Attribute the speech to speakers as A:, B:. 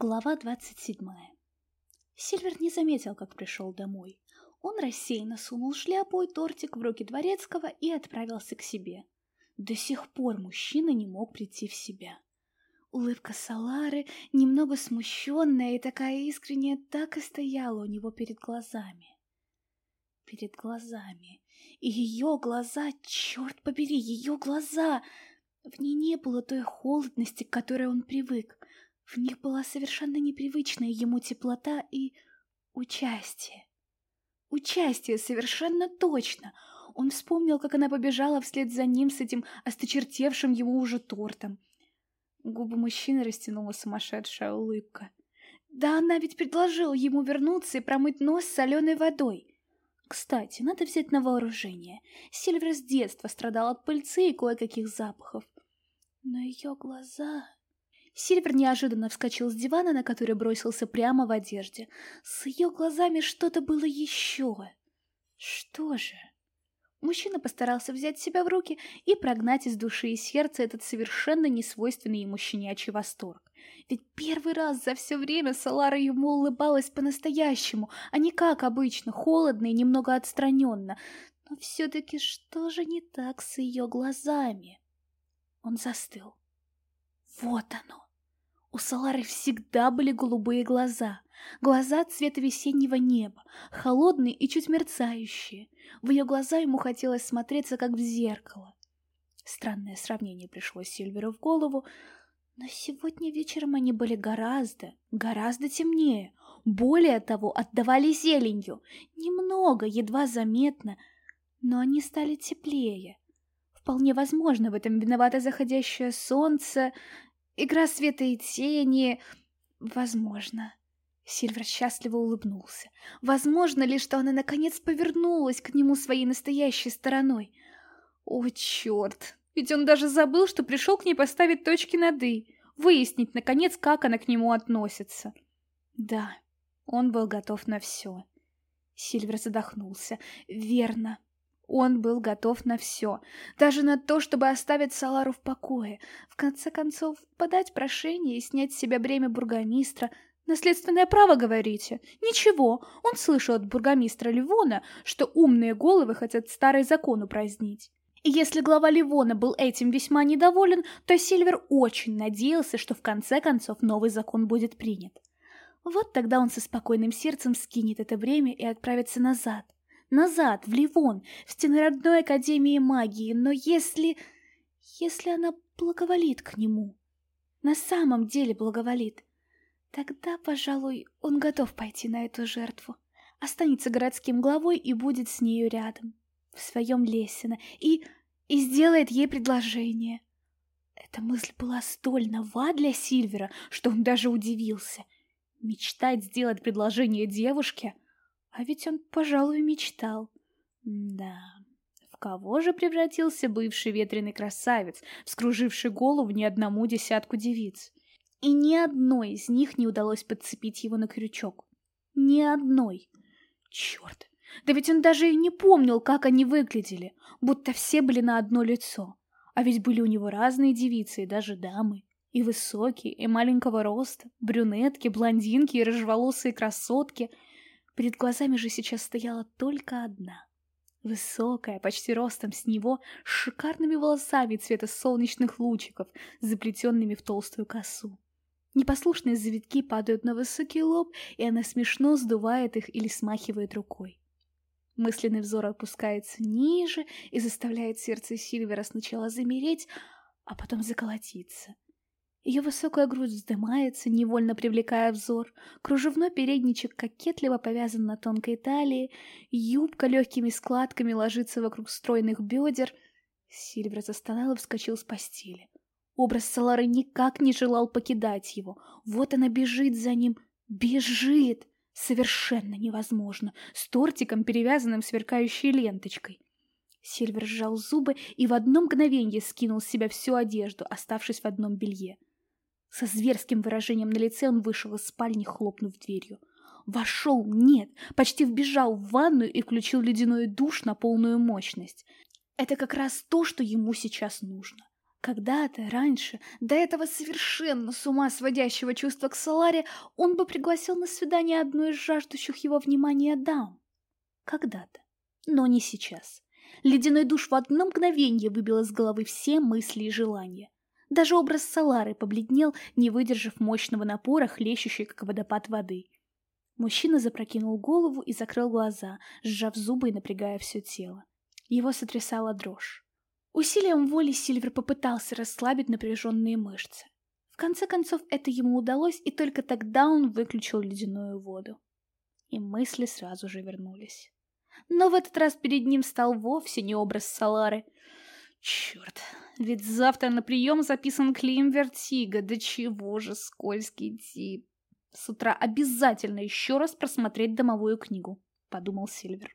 A: Глава 27. Сильвер не заметил, как пришел домой. Он рассеянно сунул шляпу и тортик в руки дворецкого и отправился к себе. До сих пор мужчина не мог прийти в себя. Улыбка Салары, немного смущенная и такая искренняя, так и стояла у него перед глазами. Перед глазами. И ее глаза, черт побери, ее глаза! В ней не было той холодности, к которой он привык. В них была совершенно непривычная ему теплота и участие. Участие совершенно точно. Он вспомнил, как она побежала вслед за ним с этим осточертевшим ему уже тортом. Губы мужчины растянула сумасшедшая улыбка. Да она ведь предложила ему вернуться и промыть нос соленой водой. Кстати, надо взять на вооружение. Сильвер с детства страдал от пыльцы и кое-каких запахов. Но ее глаза... Сильвер неожиданно вскочил с дивана, на который бросился прямо в одежде. С ее глазами что-то было еще. Что же? Мужчина постарался взять себя в руки и прогнать из души и сердца этот совершенно несвойственный ему щенячий восторг. Ведь первый раз за все время Салара ему улыбалась по-настоящему, а не как обычно, холодно и немного отстраненно. Но все-таки что же не так с ее глазами? Он застыл. Вот оно. У Салары всегда были голубые глаза, глаза цвета весеннего неба, холодные и чуть мерцающие. В ее глаза ему хотелось смотреться, как в зеркало. Странное сравнение пришло Сильверу в голову, но сегодня вечером они были гораздо, гораздо темнее. Более того, отдавали зеленью. Немного, едва заметно, но они стали теплее. Вполне возможно, в этом виновато заходящее солнце, Игра света и тени... Возможно. Сильвер счастливо улыбнулся. Возможно ли, что она наконец повернулась к нему своей настоящей стороной? О, черт! Ведь он даже забыл, что пришел к ней поставить точки над «и», выяснить, наконец, как она к нему относится. Да, он был готов на все. Сильвер задохнулся. Верно. Он был готов на все, даже на то, чтобы оставить Салару в покое, в конце концов, подать прошение и снять с себя бремя бургомистра. Наследственное право, говорите? Ничего, он слышал от бургомистра Ливона, что умные головы хотят старый закон упразднить. И если глава Ливона был этим весьма недоволен, то Сильвер очень надеялся, что в конце концов новый закон будет принят. Вот тогда он со спокойным сердцем скинет это время и отправится назад, назад, в Ливон, в стены родной Академии магии, но если... если она благоволит к нему, на самом деле благоволит, тогда, пожалуй, он готов пойти на эту жертву, останется городским главой и будет с нею рядом, в своем Лесино, и... и сделает ей предложение. Эта мысль была столь нова для Сильвера, что он даже удивился. Мечтать сделать предложение девушке — а ведь он, пожалуй, мечтал. Да, в кого же превратился бывший ветреный красавец, вскруживший голову ни одному десятку девиц? И ни одной из них не удалось подцепить его на крючок. Ни одной. Черт, да ведь он даже и не помнил, как они выглядели, будто все были на одно лицо. А ведь были у него разные девицы и даже дамы. И высокие, и маленького роста, брюнетки, блондинки и рыжеволосые красотки — Перед глазами же сейчас стояла только одна. Высокая, почти ростом с него, с шикарными волосами цвета солнечных лучиков, заплетенными в толстую косу. Непослушные завитки падают на высокий лоб, и она смешно сдувает их или смахивает рукой. Мысленный взор опускается ниже и заставляет сердце Сильвера сначала замереть, а потом заколотиться — ее высокая грудь вздымается, невольно привлекая взор. Кружевной передничек кокетливо повязан на тонкой талии. Юбка легкими складками ложится вокруг стройных бедер. Сильвер застонал и вскочил с постели. Образ Салары никак не желал покидать его. Вот она бежит за ним. Бежит! Совершенно невозможно. С тортиком, перевязанным сверкающей ленточкой. Сильвер сжал зубы и в одно мгновенье скинул с себя всю одежду, оставшись в одном белье. Со зверским выражением на лице он вышел из спальни, хлопнув дверью. Вошел, нет, почти вбежал в ванную и включил ледяной душ на полную мощность. Это как раз то, что ему сейчас нужно. Когда-то, раньше, до этого совершенно с ума сводящего чувства к Соларе, он бы пригласил на свидание одну из жаждущих его внимания дам. Когда-то. Но не сейчас. Ледяной душ в одно мгновение выбил из головы все мысли и желания. Даже образ Салары побледнел, не выдержав мощного напора, хлещущей, как водопад воды. Мужчина запрокинул голову и закрыл глаза, сжав зубы и напрягая все тело. Его сотрясала дрожь. Усилием воли Сильвер попытался расслабить напряженные мышцы. В конце концов, это ему удалось, и только тогда он выключил ледяную воду. И мысли сразу же вернулись. Но в этот раз перед ним стал вовсе не образ Салары. Черт, ведь завтра на прием записан Клим Вертига, да чего же скользкий тип. С утра обязательно еще раз просмотреть домовую книгу, подумал Сильвер.